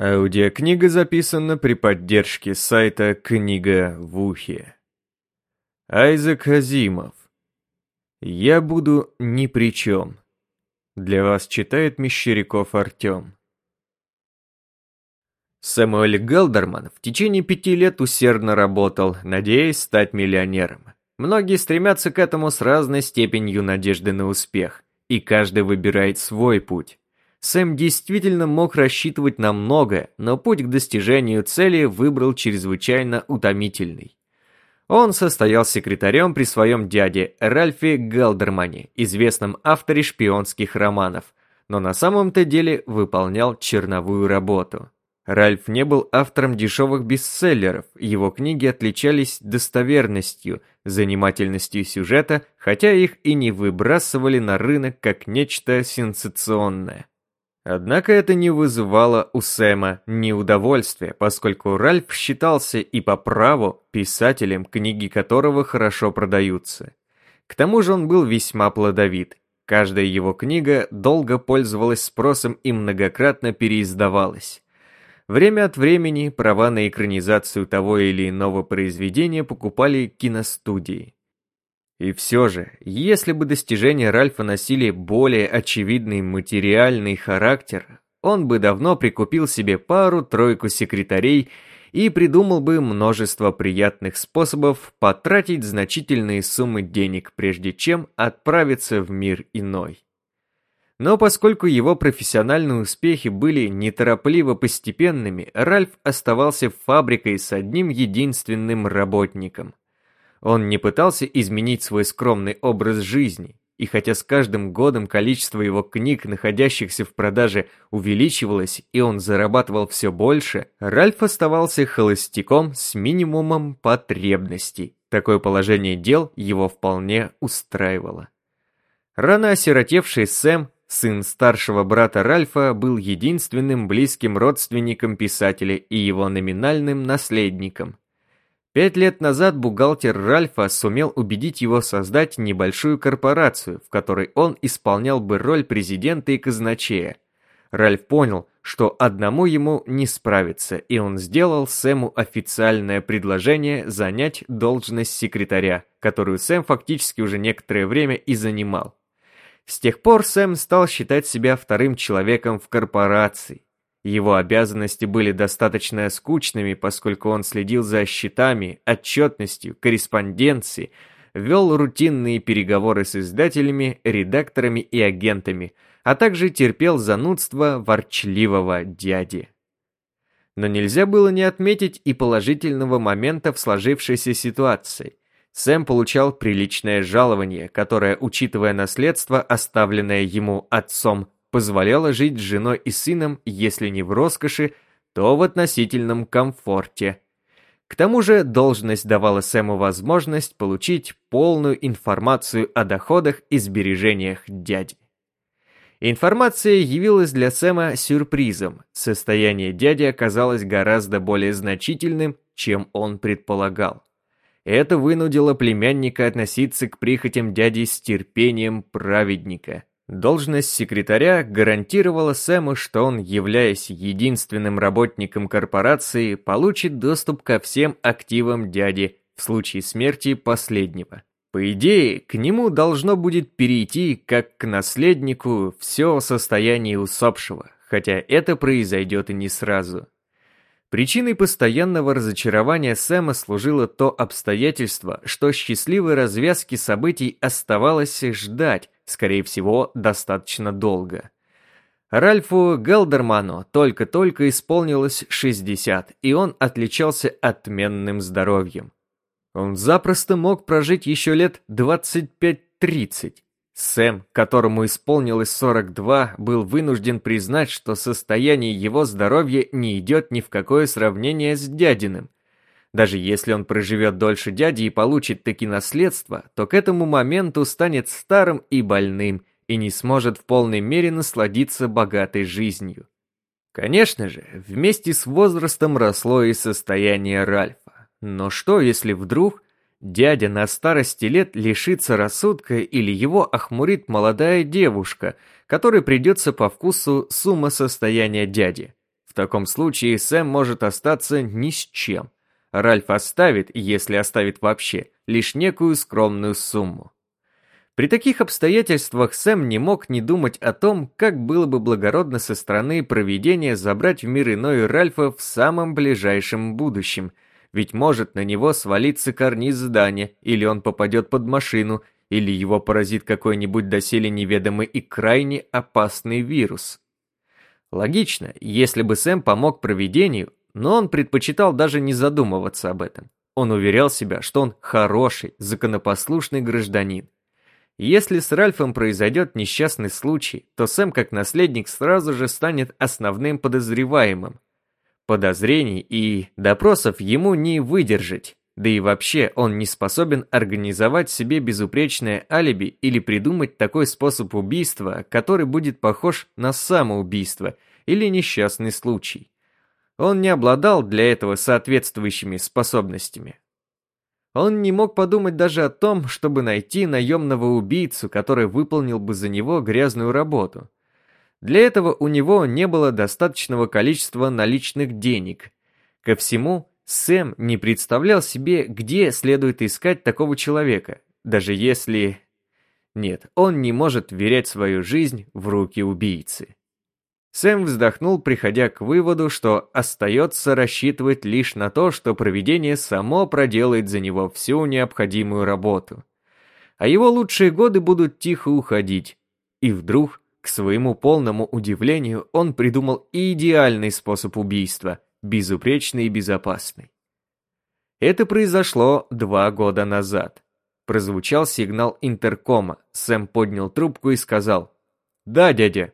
Аудиокнига записана при поддержке сайта «Книга в ухе». Айзек Азимов. «Я буду ни при чем». Для вас читает Мещеряков Артем. Сэмуэль Галдерман в течение пяти лет усердно работал, надеясь стать миллионером. Многие стремятся к этому с разной степенью надежды на успех, и каждый выбирает свой путь. Сэм действительно мог рассчитывать на многое, но путь к достижению цели выбрал чрезвычайно утомительный. Он состоял секретарем при своем дяде Ральфе Галдермане, известном авторе шпионских романов, но на самом-то деле выполнял черновую работу. Ральф не был автором дешевых бестселлеров, его книги отличались достоверностью, занимательностью сюжета, хотя их и не выбрасывали на рынок как нечто сенсационное. Однако это не вызывало у Сэма неудовольствия, поскольку Ральф считался и по праву писателем, книги которого хорошо продаются. К тому же он был весьма плодовит. Каждая его книга долго пользовалась спросом и многократно переиздавалась. Время от времени права на экранизацию того или иного произведения покупали киностудии. И все же, если бы достижения Ральфа носили более очевидный материальный характер, он бы давно прикупил себе пару-тройку секретарей и придумал бы множество приятных способов потратить значительные суммы денег, прежде чем отправиться в мир иной. Но поскольку его профессиональные успехи были неторопливо постепенными, Ральф оставался фабрикой с одним единственным работником – он не пытался изменить свой скромный образ жизни, и хотя с каждым годом количество его книг, находящихся в продаже, увеличивалось, и он зарабатывал все больше, Ральф оставался холостяком с минимумом потребностей. Такое положение дел его вполне устраивало. Рано осиротевший Сэм, сын старшего брата Ральфа, был единственным близким родственником писателя и его номинальным наследником. Пять лет назад бухгалтер Ральфа сумел убедить его создать небольшую корпорацию, в которой он исполнял бы роль президента и казначея. Ральф понял, что одному ему не справиться, и он сделал Сэму официальное предложение занять должность секретаря, которую Сэм фактически уже некоторое время и занимал. С тех пор Сэм стал считать себя вторым человеком в корпорации. Его обязанности были достаточно скучными, поскольку он следил за счетами, отчетностью, корреспонденцией, вел рутинные переговоры с издателями, редакторами и агентами, а также терпел занудство ворчливого дяди. Но нельзя было не отметить и положительного момента в сложившейся ситуации. Сэм получал приличное жалование, которое, учитывая наследство, оставленное ему отцом, позволяла жить с женой и сыном, если не в роскоши, то в относительном комфорте. К тому же должность давала Сэму возможность получить полную информацию о доходах и сбережениях дяди. Информация явилась для Сэма сюрпризом. Состояние дяди оказалось гораздо более значительным, чем он предполагал. Это вынудило племянника относиться к прихотям дяди с терпением праведника. Должность секретаря гарантировала Сэму, что он, являясь единственным работником корпорации, получит доступ ко всем активам дяди в случае смерти последнего. По идее, к нему должно будет перейти, как к наследнику, все состояние усопшего, хотя это произойдет и не сразу. Причиной постоянного разочарования Сэма служило то обстоятельство, что счастливой развязки событий оставалось ждать, скорее всего, достаточно долго. Ральфу Гелдерману только-только исполнилось 60, и он отличался отменным здоровьем. Он запросто мог прожить еще лет 25-30, Сэм, которому исполнилось 42, был вынужден признать, что состояние его здоровья не идет ни в какое сравнение с дядиным. Даже если он проживет дольше дяди и получит таки наследство, то к этому моменту станет старым и больным и не сможет в полной мере насладиться богатой жизнью. Конечно же, вместе с возрастом росло и состояние Ральфа. Но что, если вдруг Дядя на старости лет лишится рассудка или его охмурит молодая девушка, которой придется по вкусу сумма состояния дяди. В таком случае Сэм может остаться ни с чем. Ральф оставит, если оставит вообще, лишь некую скромную сумму. При таких обстоятельствах Сэм не мог не думать о том, как было бы благородно со стороны проведения забрать в мир иной Ральфа в самом ближайшем будущем, ведь может на него свалиться карниз здания, или он попадет под машину, или его поразит какой-нибудь доселе неведомый и крайне опасный вирус. Логично, если бы Сэм помог проведению, но он предпочитал даже не задумываться об этом. Он уверял себя, что он хороший, законопослушный гражданин. Если с Ральфом произойдет несчастный случай, то Сэм как наследник сразу же станет основным подозреваемым. Подозрений и допросов ему не выдержать, да и вообще он не способен организовать себе безупречное алиби или придумать такой способ убийства, который будет похож на самоубийство или несчастный случай. Он не обладал для этого соответствующими способностями. Он не мог подумать даже о том, чтобы найти наемного убийцу, который выполнил бы за него грязную работу. Для этого у него не было достаточного количества наличных денег. Ко всему, Сэм не представлял себе, где следует искать такого человека, даже если... Нет, он не может верять свою жизнь в руки убийцы. Сэм вздохнул, приходя к выводу, что остается рассчитывать лишь на то, что провидение само проделает за него всю необходимую работу. А его лучшие годы будут тихо уходить. И вдруг, к своему полному удивлению, он придумал идеальный способ убийства, безупречный и безопасный. Это произошло два года назад. Прозвучал сигнал интеркома. Сэм поднял трубку и сказал «Да, дядя».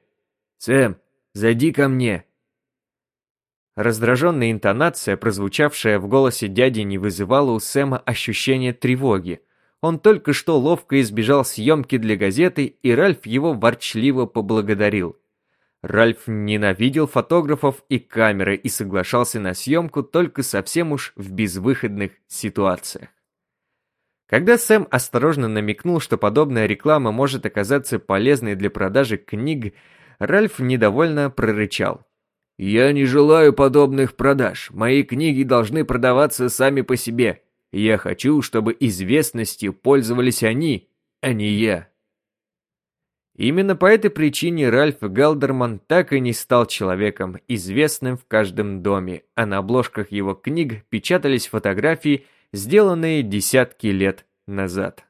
«Сэм, Зайди ко мне!» Раздраженная интонация, прозвучавшая в голосе дяди, не вызывала у Сэма ощущения тревоги. Он только что ловко избежал съемки для газеты, и Ральф его ворчливо поблагодарил. Ральф ненавидел фотографов и камеры и соглашался на съемку только совсем уж в безвыходных ситуациях. Когда Сэм осторожно намекнул, что подобная реклама может оказаться полезной для продажи книг, Ральф недовольно прорычал. «Я не желаю подобных продаж. Мои книги должны продаваться сами по себе. Я хочу, чтобы известностью пользовались они, а не я». Именно по этой причине Ральф Галдерман так и не стал человеком, известным в каждом доме, а на обложках его книг печатались фотографии, сделанные десятки лет назад.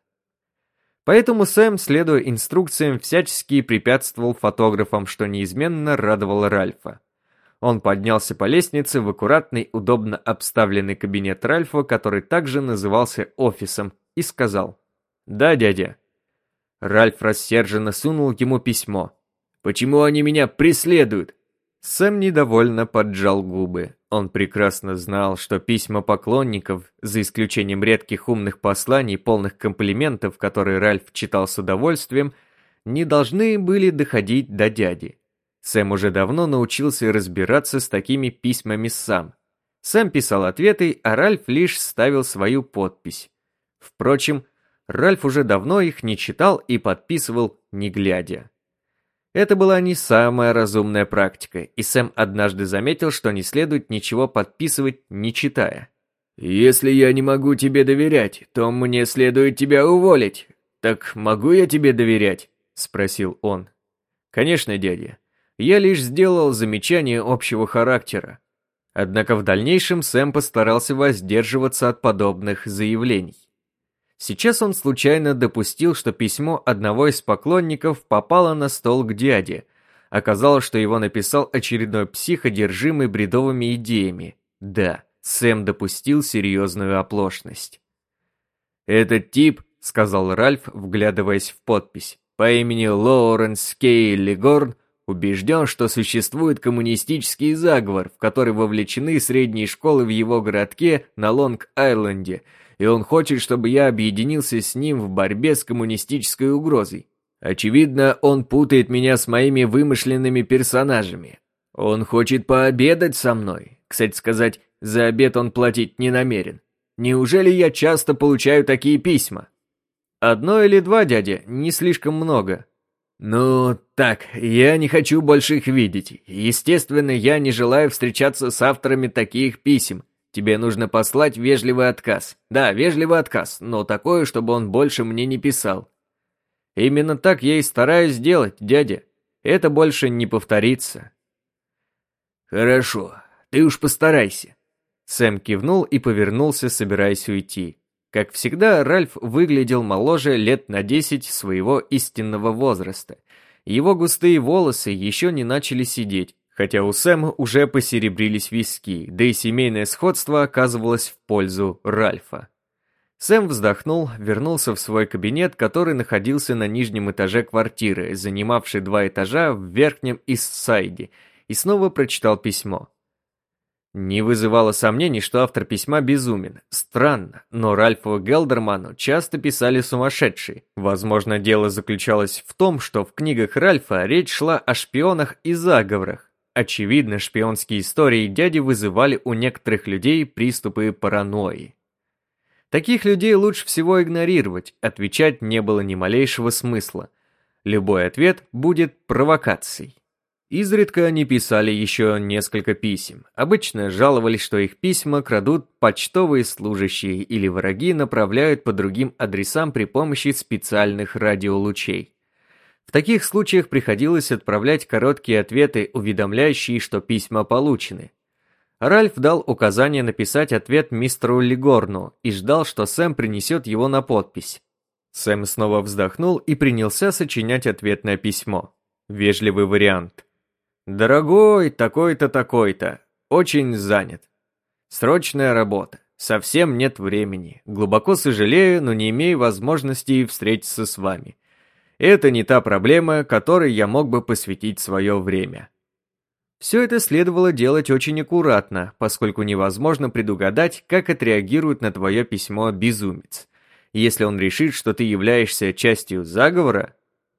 Поэтому Сэм, следуя инструкциям, всячески препятствовал фотографам, что неизменно радовало Ральфа. Он поднялся по лестнице в аккуратный, удобно обставленный кабинет Ральфа, который также назывался офисом, и сказал «Да, дядя». Ральф рассерженно сунул ему письмо. «Почему они меня преследуют? Сэм недовольно поджал губы. Он прекрасно знал, что письма поклонников, за исключением редких умных посланий, полных комплиментов, которые Ральф читал с удовольствием, не должны были доходить до дяди. Сэм уже давно научился разбираться с такими письмами сам. Сэм писал ответы, а Ральф лишь ставил свою подпись. Впрочем, Ральф уже давно их не читал и подписывал, не глядя. Это была не самая разумная практика, и Сэм однажды заметил, что не следует ничего подписывать, не читая. «Если я не могу тебе доверять, то мне следует тебя уволить. Так могу я тебе доверять?» – спросил он. «Конечно, дядя. Я лишь сделал замечание общего характера». Однако в дальнейшем Сэм постарался воздерживаться от подобных заявлений. Сейчас он случайно допустил, что письмо одного из поклонников попало на стол к дяде. Оказалось, что его написал очередной псих, одержимый бредовыми идеями. Да, Сэм допустил серьезную оплошность. «Этот тип», — сказал Ральф, вглядываясь в подпись, по имени Лоуренс Кейли Горн, убежден, что существует коммунистический заговор, в который вовлечены средние школы в его городке на Лонг-Айленде — и он хочет, чтобы я объединился с ним в борьбе с коммунистической угрозой. Очевидно, он путает меня с моими вымышленными персонажами. Он хочет пообедать со мной. Кстати сказать, за обед он платить не намерен. Неужели я часто получаю такие письма? Одно или два, дядя, не слишком много. «Ну, так, я не хочу больше их видеть. Естественно, я не желаю встречаться с авторами таких писем. Тебе нужно послать вежливый отказ. Да, вежливый отказ, но такое, чтобы он больше мне не писал. Именно так я и стараюсь сделать, дядя. Это больше не повторится. Хорошо, ты уж постарайся. Сэм кивнул и повернулся, собираясь уйти. Как всегда, Ральф выглядел моложе лет на десять своего истинного возраста. Его густые волосы еще не начали сидеть, хотя у Сэма уже посеребрились виски, да и семейное сходство оказывалось в пользу Ральфа. Сэм вздохнул, вернулся в свой кабинет, который находился на нижнем этаже квартиры, занимавшей два этажа в верхнем Иссайде, и снова прочитал письмо. Не вызывало сомнений, что автор письма безумен. Странно, но Ральфу Гелдерману часто писали сумасшедшие. Возможно, дело заключалось в том, что в книгах Ральфа речь шла о шпионах и заговорах. Очевидно, шпионские истории дяди вызывали у некоторых людей приступы паранойи. Таких людей лучше всего игнорировать, отвечать не было ни малейшего смысла. Любой ответ будет провокацией. Изредка они писали еще несколько писем. Обычно жаловались, что их письма крадут почтовые служащие или враги направляют по другим адресам при помощи специальных радиолучей. В таких случаях приходилось отправлять короткие ответы, уведомляющие, что письма получены. Ральф дал указание написать ответ мистеру Лигорну и ждал, что Сэм принесет его на подпись. Сэм снова вздохнул и принялся сочинять ответное письмо. Вежливый вариант. «Дорогой, такой-то, такой-то. Очень занят. Срочная работа. Совсем нет времени. Глубоко сожалею, но не имею возможности встретиться с вами. Это не та проблема, которой я мог бы посвятить свое время. Все это следовало делать очень аккуратно, поскольку невозможно предугадать, как отреагирует на твое письмо безумец. Если он решит, что ты являешься частью заговора,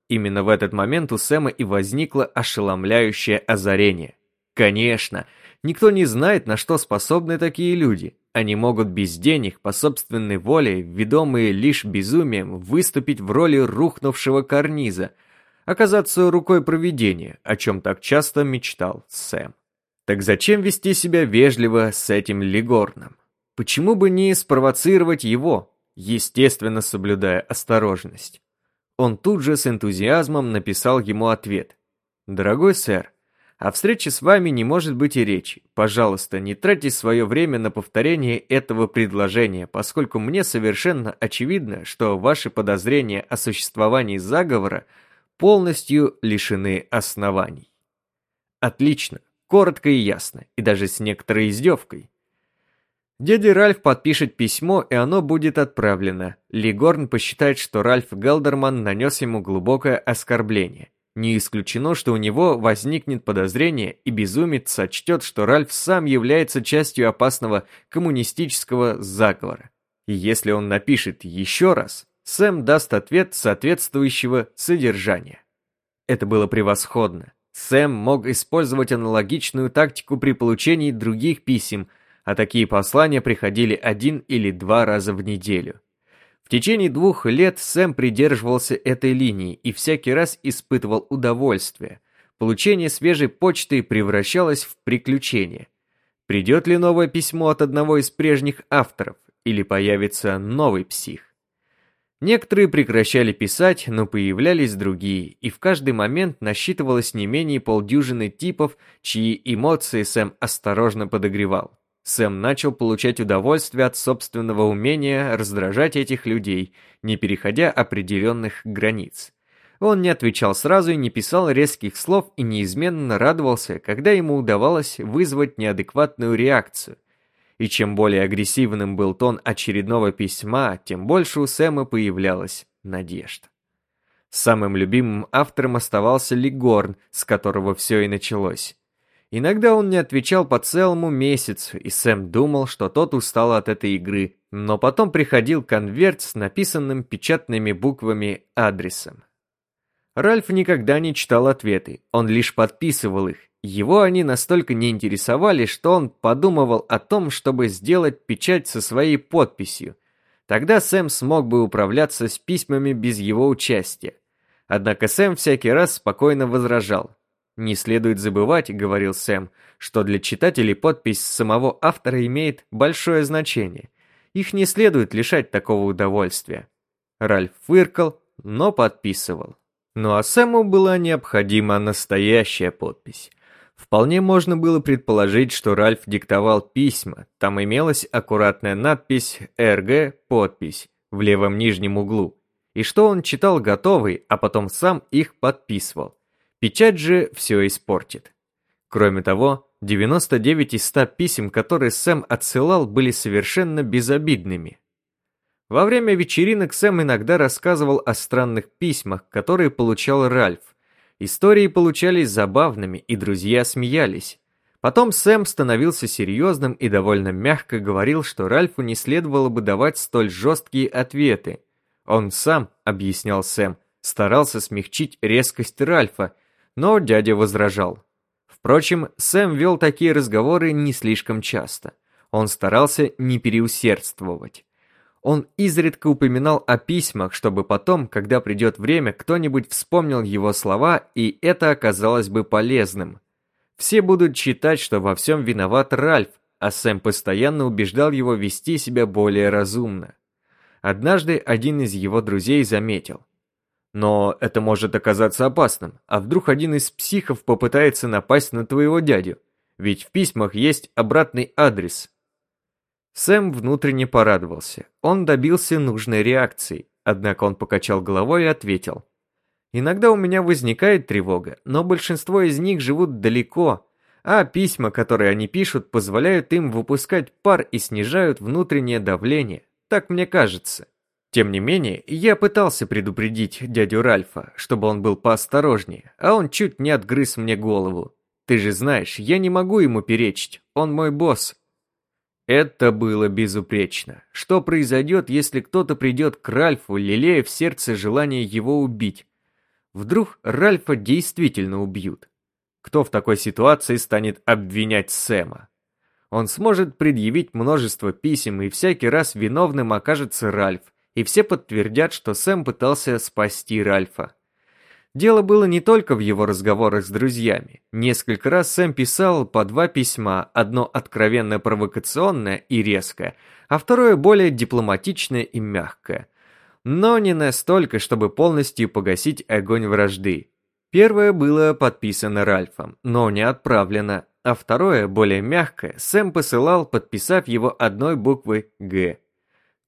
именно в этот момент у Сэма и возникло ошеломляющее озарение. Конечно, никто не знает, на что способны такие люди. Они могут без денег, по собственной воле, ведомые лишь безумием, выступить в роли рухнувшего карниза, оказаться рукой провидения, о чем так часто мечтал Сэм. Так зачем вести себя вежливо с этим Лигорном? Почему бы не спровоцировать его, естественно соблюдая осторожность? Он тут же с энтузиазмом написал ему ответ. «Дорогой сэр, о встрече с вами не может быть и речи. Пожалуйста, не тратьте свое время на повторение этого предложения, поскольку мне совершенно очевидно, что ваши подозрения о существовании заговора полностью лишены оснований. Отлично, коротко и ясно, и даже с некоторой издевкой. Дядя Ральф подпишет письмо, и оно будет отправлено. Лигорн посчитает, что Ральф Гелдерман нанес ему глубокое оскорбление. Не исключено, что у него возникнет подозрение, и безумец сочтет, что Ральф сам является частью опасного коммунистического заговора. И если он напишет еще раз, Сэм даст ответ соответствующего содержания. Это было превосходно. Сэм мог использовать аналогичную тактику при получении других писем, а такие послания приходили один или два раза в неделю. В течение двух лет Сэм придерживался этой линии и всякий раз испытывал удовольствие. Получение свежей почты превращалось в приключение. Придет ли новое письмо от одного из прежних авторов, или появится новый псих? Некоторые прекращали писать, но появлялись другие, и в каждый момент насчитывалось не менее полдюжины типов, чьи эмоции Сэм осторожно подогревал. Сэм начал получать удовольствие от собственного умения раздражать этих людей, не переходя определенных границ. Он не отвечал сразу и не писал резких слов и неизменно радовался, когда ему удавалось вызвать неадекватную реакцию. И чем более агрессивным был тон очередного письма, тем больше у Сэма появлялась надежда. Самым любимым автором оставался Лигорн, с которого все и началось. Иногда он не отвечал по целому месяцу, и Сэм думал, что тот устал от этой игры, но потом приходил конверт с написанным печатными буквами адресом. Ральф никогда не читал ответы, он лишь подписывал их. Его они настолько не интересовали, что он подумывал о том, чтобы сделать печать со своей подписью. Тогда Сэм смог бы управляться с письмами без его участия. Однако Сэм всякий раз спокойно возражал. «Не следует забывать», — говорил Сэм, «что для читателей подпись самого автора имеет большое значение. Их не следует лишать такого удовольствия». Ральф фыркал, но подписывал. Ну а Сэму была необходима настоящая подпись. Вполне можно было предположить, что Ральф диктовал письма. Там имелась аккуратная надпись «РГ. Подпись» в левом нижнем углу. И что он читал готовый, а потом сам их подписывал. Печать же все испортит. Кроме того, 99 из 100 писем, которые Сэм отсылал, были совершенно безобидными. Во время вечеринок Сэм иногда рассказывал о странных письмах, которые получал Ральф. Истории получались забавными, и друзья смеялись. Потом Сэм становился серьезным и довольно мягко говорил, что Ральфу не следовало бы давать столь жесткие ответы. Он сам, объяснял Сэм, старался смягчить резкость Ральфа, но дядя возражал. Впрочем, Сэм вел такие разговоры не слишком часто. Он старался не переусердствовать. Он изредка упоминал о письмах, чтобы потом, когда придет время, кто-нибудь вспомнил его слова, и это оказалось бы полезным. Все будут считать, что во всем виноват Ральф, а Сэм постоянно убеждал его вести себя более разумно. Однажды один из его друзей заметил. Но это может оказаться опасным, а вдруг один из психов попытается напасть на твоего дядю? Ведь в письмах есть обратный адрес, Сэм внутренне порадовался. Он добился нужной реакции, однако он покачал головой и ответил. «Иногда у меня возникает тревога, но большинство из них живут далеко, а письма, которые они пишут, позволяют им выпускать пар и снижают внутреннее давление. Так мне кажется». Тем не менее, я пытался предупредить дядю Ральфа, чтобы он был поосторожнее, а он чуть не отгрыз мне голову. Ты же знаешь, я не могу ему перечить, он мой босс. Это было безупречно. Что произойдет, если кто-то придет к Ральфу, лелея в сердце желание его убить? Вдруг Ральфа действительно убьют? Кто в такой ситуации станет обвинять Сэма? Он сможет предъявить множество писем, и всякий раз виновным окажется Ральф, и все подтвердят, что Сэм пытался спасти Ральфа. Дело было не только в его разговорах с друзьями. Несколько раз Сэм писал по два письма, одно откровенно провокационное и резкое, а второе более дипломатичное и мягкое. Но не настолько, чтобы полностью погасить огонь вражды. Первое было подписано Ральфом, но не отправлено, а второе, более мягкое, Сэм посылал, подписав его одной буквой «Г».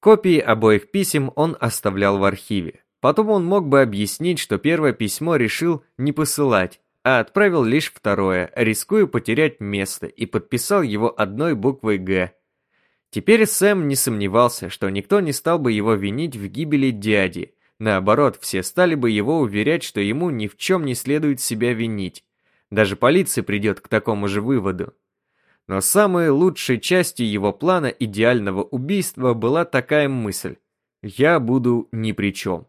Копии обоих писем он оставлял в архиве. Потом он мог бы объяснить, что первое письмо решил не посылать, а отправил лишь второе, рискуя потерять место, и подписал его одной буквой «Г». Теперь Сэм не сомневался, что никто не стал бы его винить в гибели дяди. Наоборот, все стали бы его уверять, что ему ни в чем не следует себя винить. Даже полиция придет к такому же выводу. Но самой лучшей частью его плана идеального убийства была такая мысль. «Я буду ни при чем».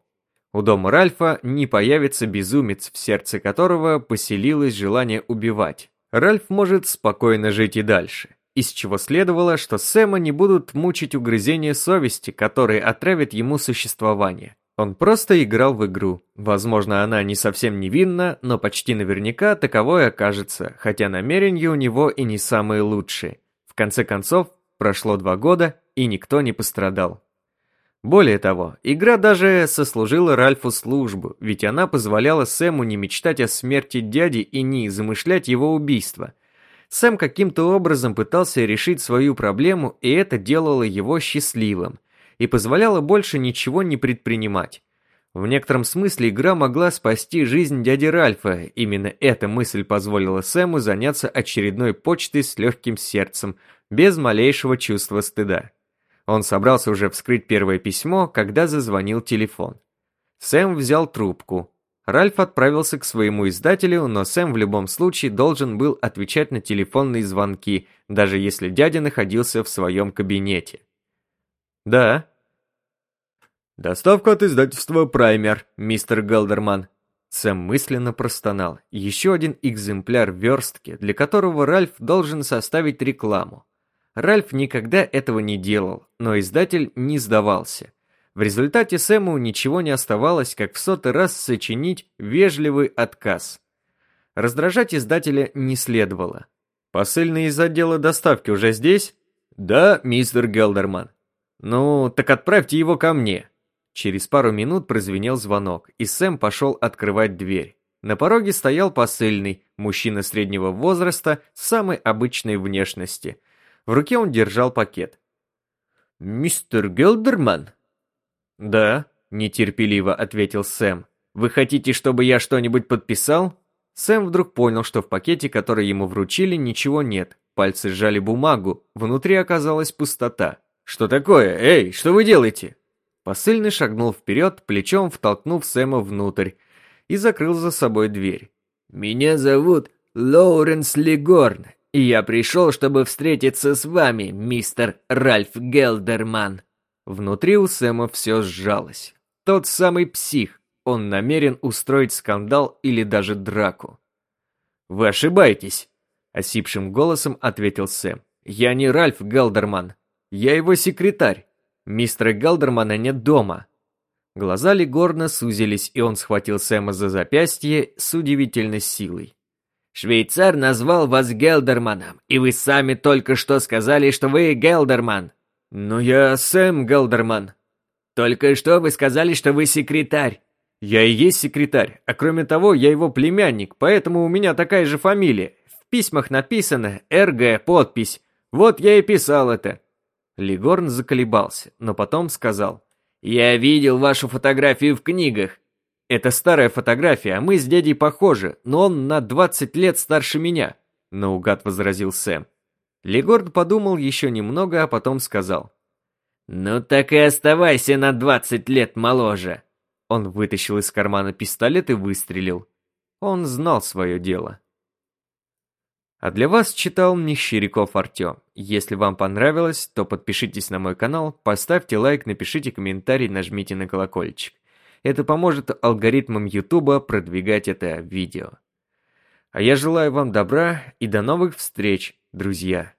У дома Ральфа не появится безумец, в сердце которого поселилось желание убивать. Ральф может спокойно жить и дальше. Из чего следовало, что Сэма не будут мучить угрызения совести, которые отравят ему существование. Он просто играл в игру. Возможно, она не совсем невинна, но почти наверняка таковой окажется, хотя намерения у него и не самые лучшие. В конце концов, прошло два года, и никто не пострадал. Более того, игра даже сослужила Ральфу службу, ведь она позволяла Сэму не мечтать о смерти дяди и не замышлять его убийство. Сэм каким-то образом пытался решить свою проблему, и это делало его счастливым, и позволяло больше ничего не предпринимать. В некотором смысле игра могла спасти жизнь дяди Ральфа, именно эта мысль позволила Сэму заняться очередной почтой с легким сердцем, без малейшего чувства стыда. Он собрался уже вскрыть первое письмо, когда зазвонил телефон. Сэм взял трубку. Ральф отправился к своему издателю, но Сэм в любом случае должен был отвечать на телефонные звонки, даже если дядя находился в своем кабинете. «Да». «Доставка от издательства «Праймер», мистер Гелдерман». Сэм мысленно простонал. Еще один экземпляр верстки, для которого Ральф должен составить рекламу. Ральф никогда этого не делал, но издатель не сдавался. В результате Сэму ничего не оставалось, как в сотый раз сочинить вежливый отказ. Раздражать издателя не следовало. «Посыльный из отдела доставки уже здесь?» «Да, мистер Гелдерман». «Ну, так отправьте его ко мне». Через пару минут прозвенел звонок, и Сэм пошел открывать дверь. На пороге стоял посыльный, мужчина среднего возраста, самой обычной внешности. В руке он держал пакет. «Мистер Гелдерман?» «Да», — нетерпеливо ответил Сэм. «Вы хотите, чтобы я что-нибудь подписал?» Сэм вдруг понял, что в пакете, который ему вручили, ничего нет. Пальцы сжали бумагу, внутри оказалась пустота. «Что такое? Эй, что вы делаете?» Посыльный шагнул вперед, плечом втолкнув Сэма внутрь, и закрыл за собой дверь. «Меня зовут Лоуренс Легорн, и я пришел, чтобы встретиться с вами, мистер Ральф Гелдерман». Внутри у Сэма все сжалось. Тот самый псих, он намерен устроить скандал или даже драку. «Вы ошибаетесь», — осипшим голосом ответил Сэм. «Я не Ральф Гелдерман. Я его секретарь. Мистера Гелдермана нет дома. Глаза Легорна сузились, и он схватил Сэма за запястье с удивительной силой. «Швейцар назвал вас Гелдерманом, и вы сами только что сказали, что вы Гелдерман». «Но я Сэм Гелдерман». «Только что вы сказали, что вы секретарь». «Я и есть секретарь, а кроме того, я его племянник, поэтому у меня такая же фамилия. В письмах написано «РГ» подпись. Вот я и писал это». Легорн заколебался, но потом сказал – «Я видел вашу фотографию в книгах». «Это старая фотография, а мы с дядей похожи, но он на 20 лет старше меня», — наугад возразил Сэм. Легорд подумал еще немного, а потом сказал. «Ну так и оставайся на 20 лет моложе». Он вытащил из кармана пистолет и выстрелил. Он знал свое дело. А для вас читал Мещеряков Артем. Если вам понравилось, то подпишитесь на мой канал, поставьте лайк, напишите комментарий, нажмите на колокольчик. Это поможет алгоритмам Ютуба продвигать это видео. А я желаю вам добра и до новых встреч, друзья.